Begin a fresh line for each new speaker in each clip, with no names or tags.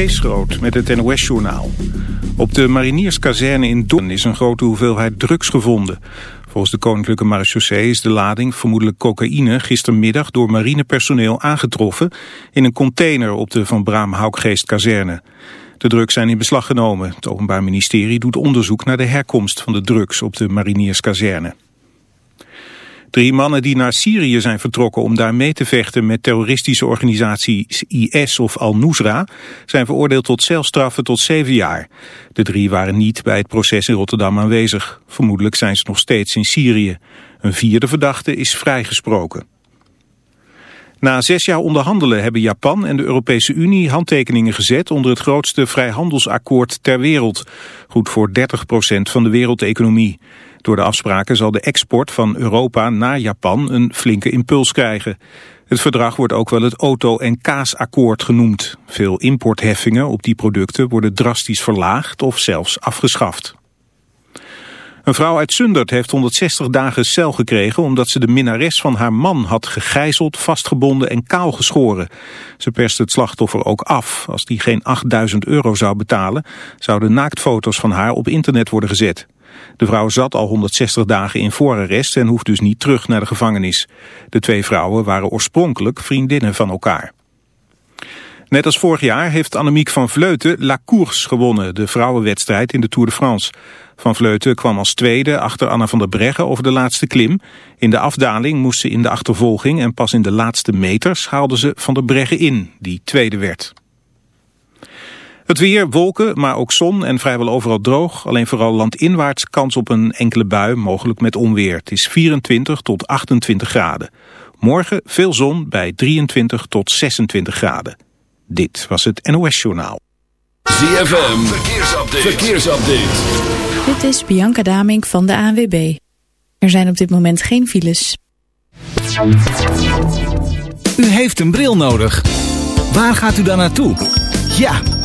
Kees met het NOS-journaal. Op de marinierskazerne in Doorn is een grote hoeveelheid drugs gevonden. Volgens de Koninklijke Marechaussee is de lading, vermoedelijk cocaïne, gistermiddag door marinepersoneel aangetroffen in een container op de Van Braam Haukgeest kazerne. De drugs zijn in beslag genomen. Het Openbaar Ministerie doet onderzoek naar de herkomst van de drugs op de marinierskazerne. Drie mannen die naar Syrië zijn vertrokken om daar mee te vechten met terroristische organisaties IS of Al-Nusra zijn veroordeeld tot celstraffen tot zeven jaar. De drie waren niet bij het proces in Rotterdam aanwezig. Vermoedelijk zijn ze nog steeds in Syrië. Een vierde verdachte is vrijgesproken. Na zes jaar onderhandelen hebben Japan en de Europese Unie handtekeningen gezet onder het grootste vrijhandelsakkoord ter wereld. Goed voor 30% van de wereldeconomie. Door de afspraken zal de export van Europa naar Japan een flinke impuls krijgen. Het verdrag wordt ook wel het auto- en kaasakkoord genoemd. Veel importheffingen op die producten worden drastisch verlaagd of zelfs afgeschaft. Een vrouw uit Sundert heeft 160 dagen cel gekregen omdat ze de minnares van haar man had gegijzeld, vastgebonden en kaal geschoren. Ze perste het slachtoffer ook af. Als die geen 8000 euro zou betalen, zouden naaktfoto's van haar op internet worden gezet. De vrouw zat al 160 dagen in voorarrest en hoeft dus niet terug naar de gevangenis. De twee vrouwen waren oorspronkelijk vriendinnen van elkaar. Net als vorig jaar heeft Annemiek van Vleuten La Course gewonnen, de vrouwenwedstrijd in de Tour de France. Van Vleuten kwam als tweede achter Anna van der Breggen over de laatste klim. In de afdaling moest ze in de achtervolging en pas in de laatste meters haalde ze van der Breggen in, die tweede werd. Het weer, wolken, maar ook zon en vrijwel overal droog. Alleen vooral landinwaarts kans op een enkele bui, mogelijk met onweer. Het is 24 tot 28 graden. Morgen veel zon bij 23 tot 26 graden. Dit was het NOS Journaal.
ZFM, verkeersupdate. verkeersupdate.
Dit is Bianca Damink van de ANWB. Er zijn op dit moment geen files.
U heeft een bril nodig. Waar gaat u dan naartoe? Ja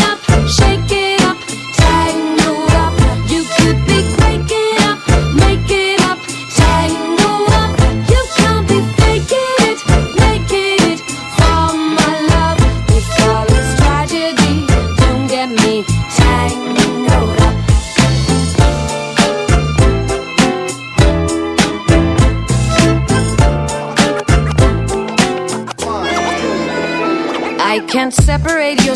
I can't separate your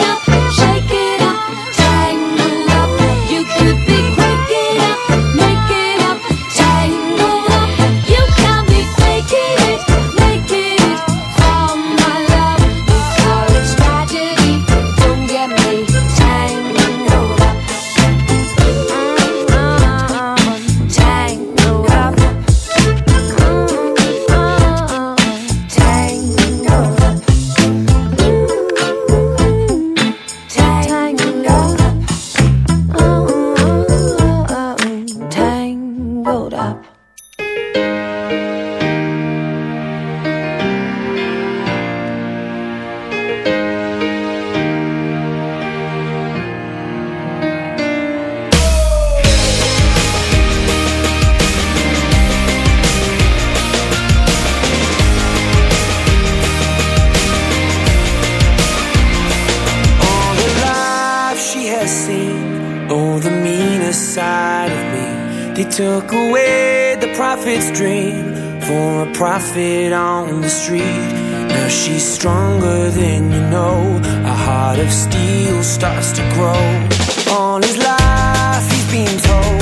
took away the prophet's dream for a prophet on the street. Now she's stronger than you know. A heart of steel starts to grow. All his life, he's been told.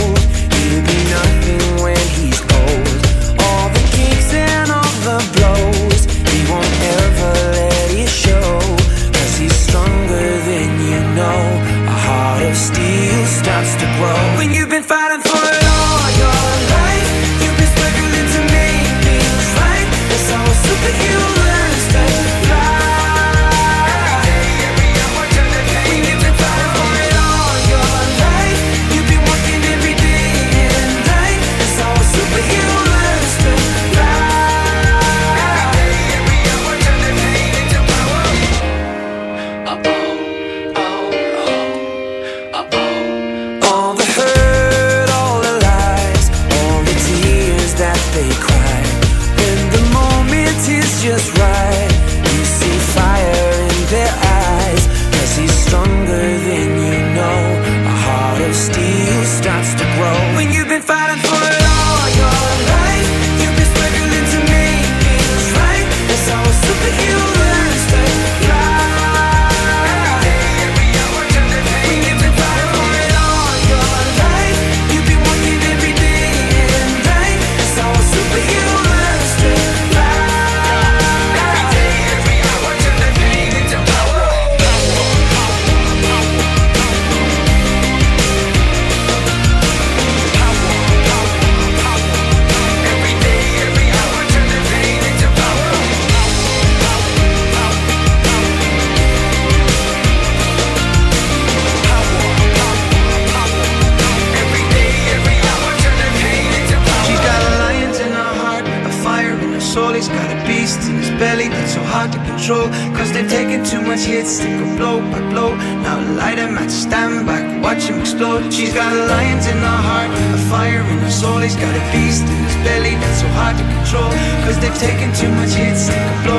She's got a lion's in her heart, a fire in her soul. He's got a beast in his belly that's so hard to control. Cause they've taken too much hits to blow.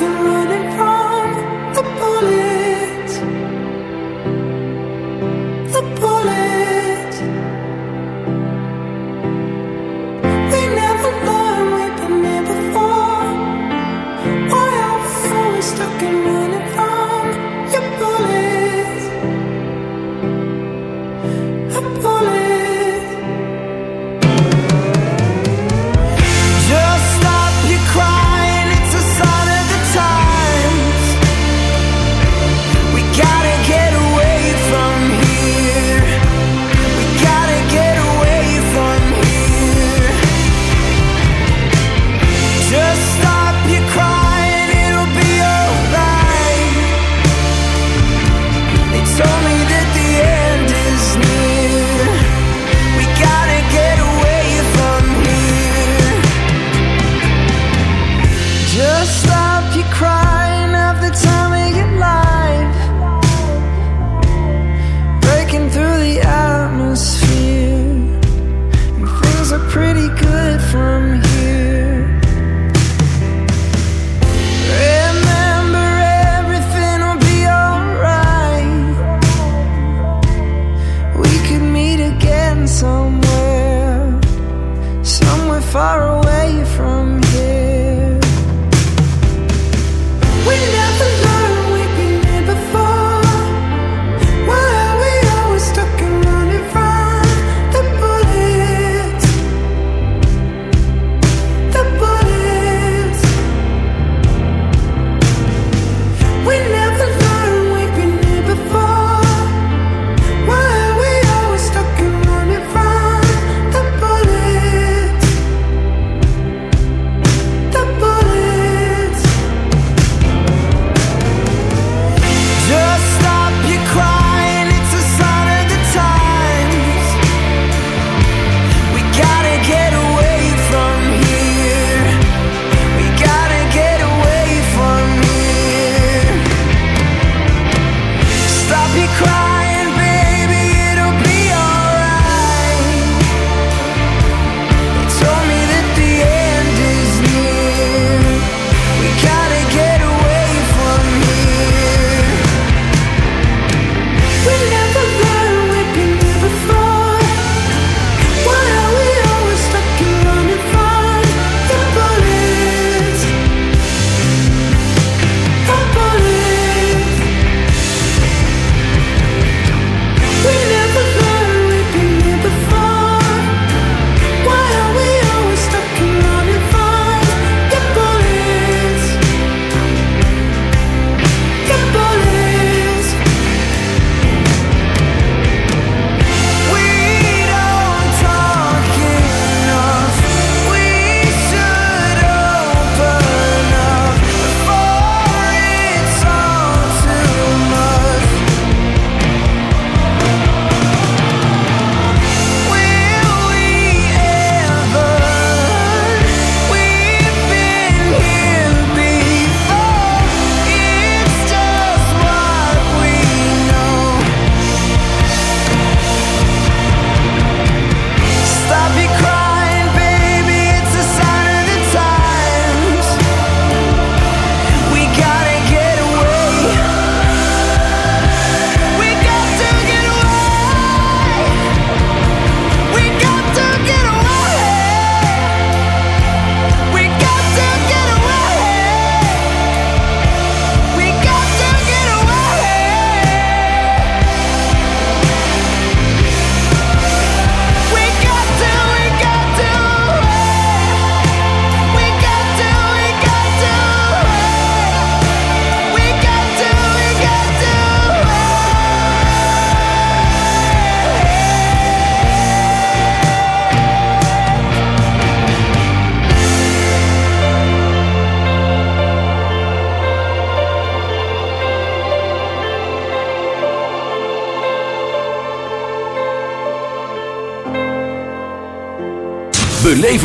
can
run.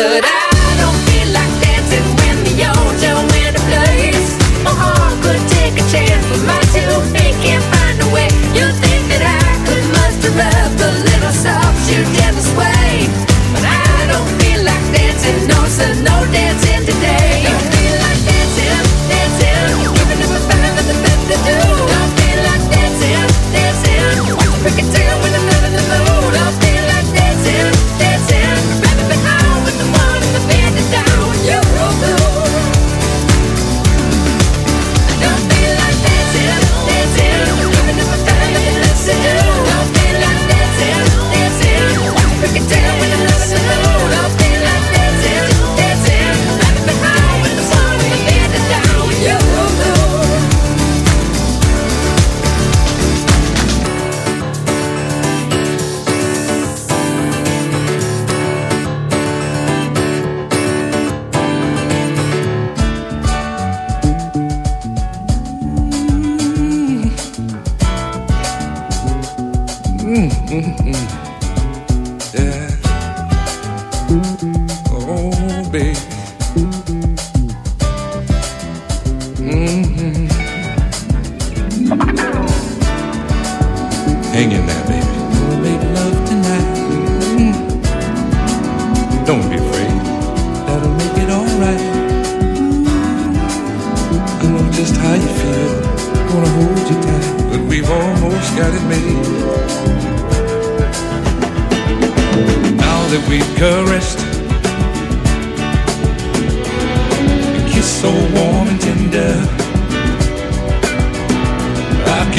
but I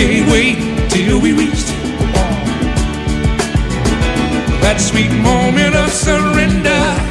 Wait till we reach that sweet moment of surrender.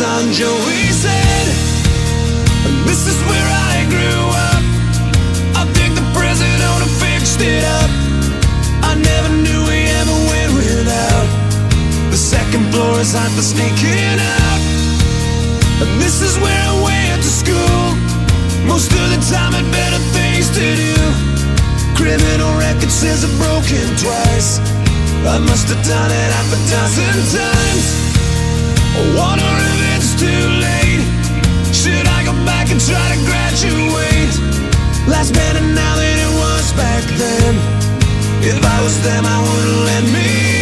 Hell on Joey's head? This is where I grew up. I think the present owner fixed it up. I never knew we ever went without. The second floor is hot for sneaking out. And this is where I went to school. Most of the time had better things to do. Criminal record says I've broken twice. I must have done it half a dozen times. Them, I wouldn't let me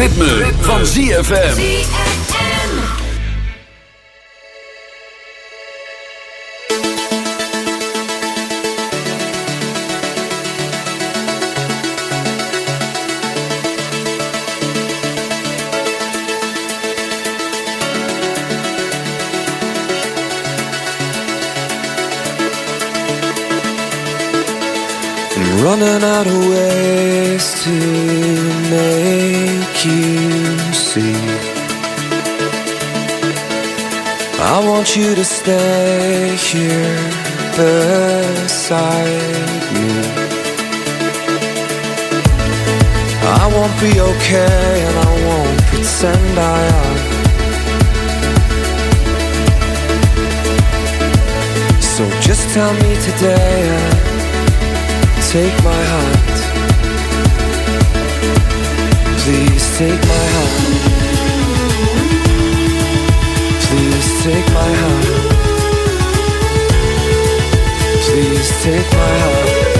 ritme, van ZFM.
okay and I won't pretend I am. So just tell me today and take my hand. Please take my hand. Please take my hand. Please take my hand.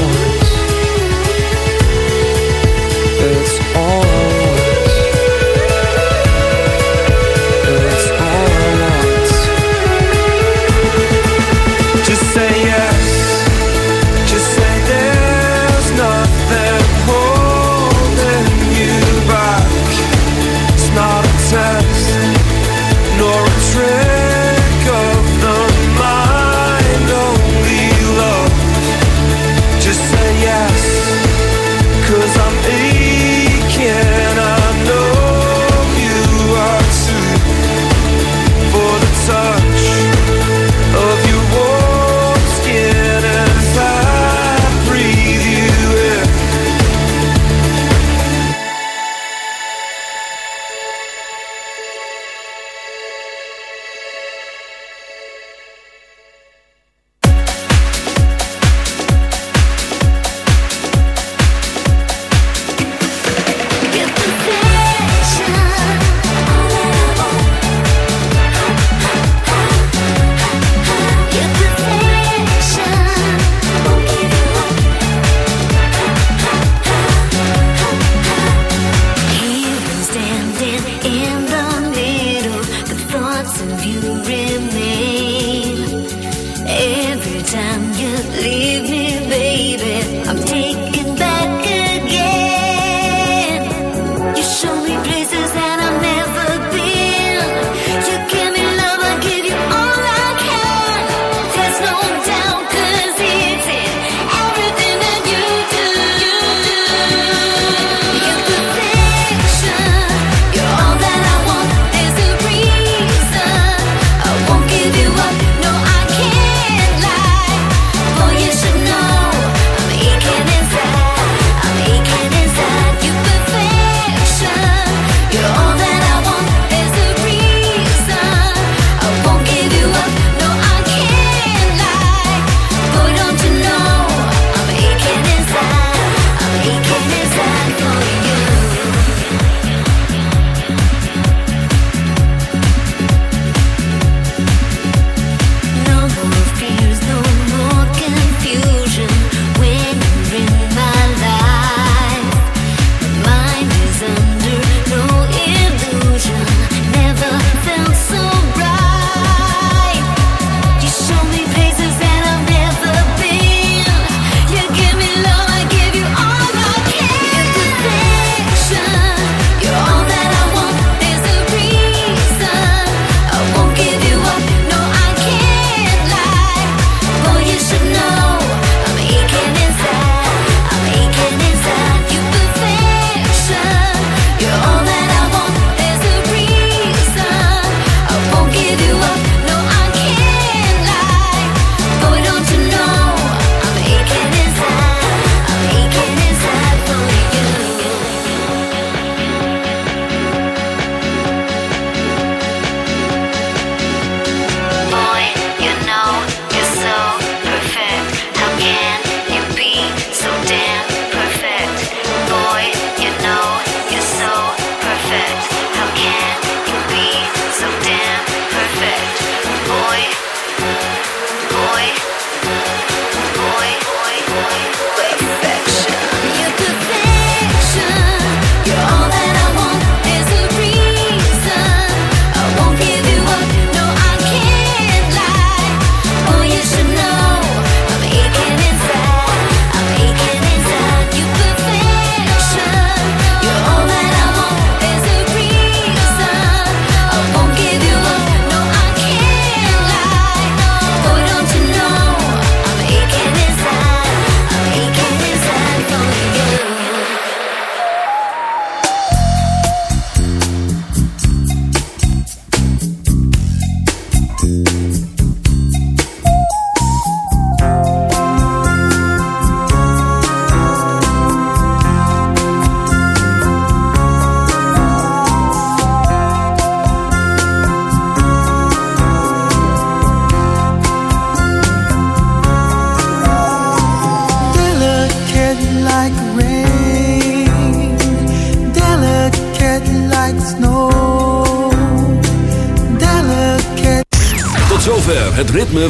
you remain. Every time you leave me, baby.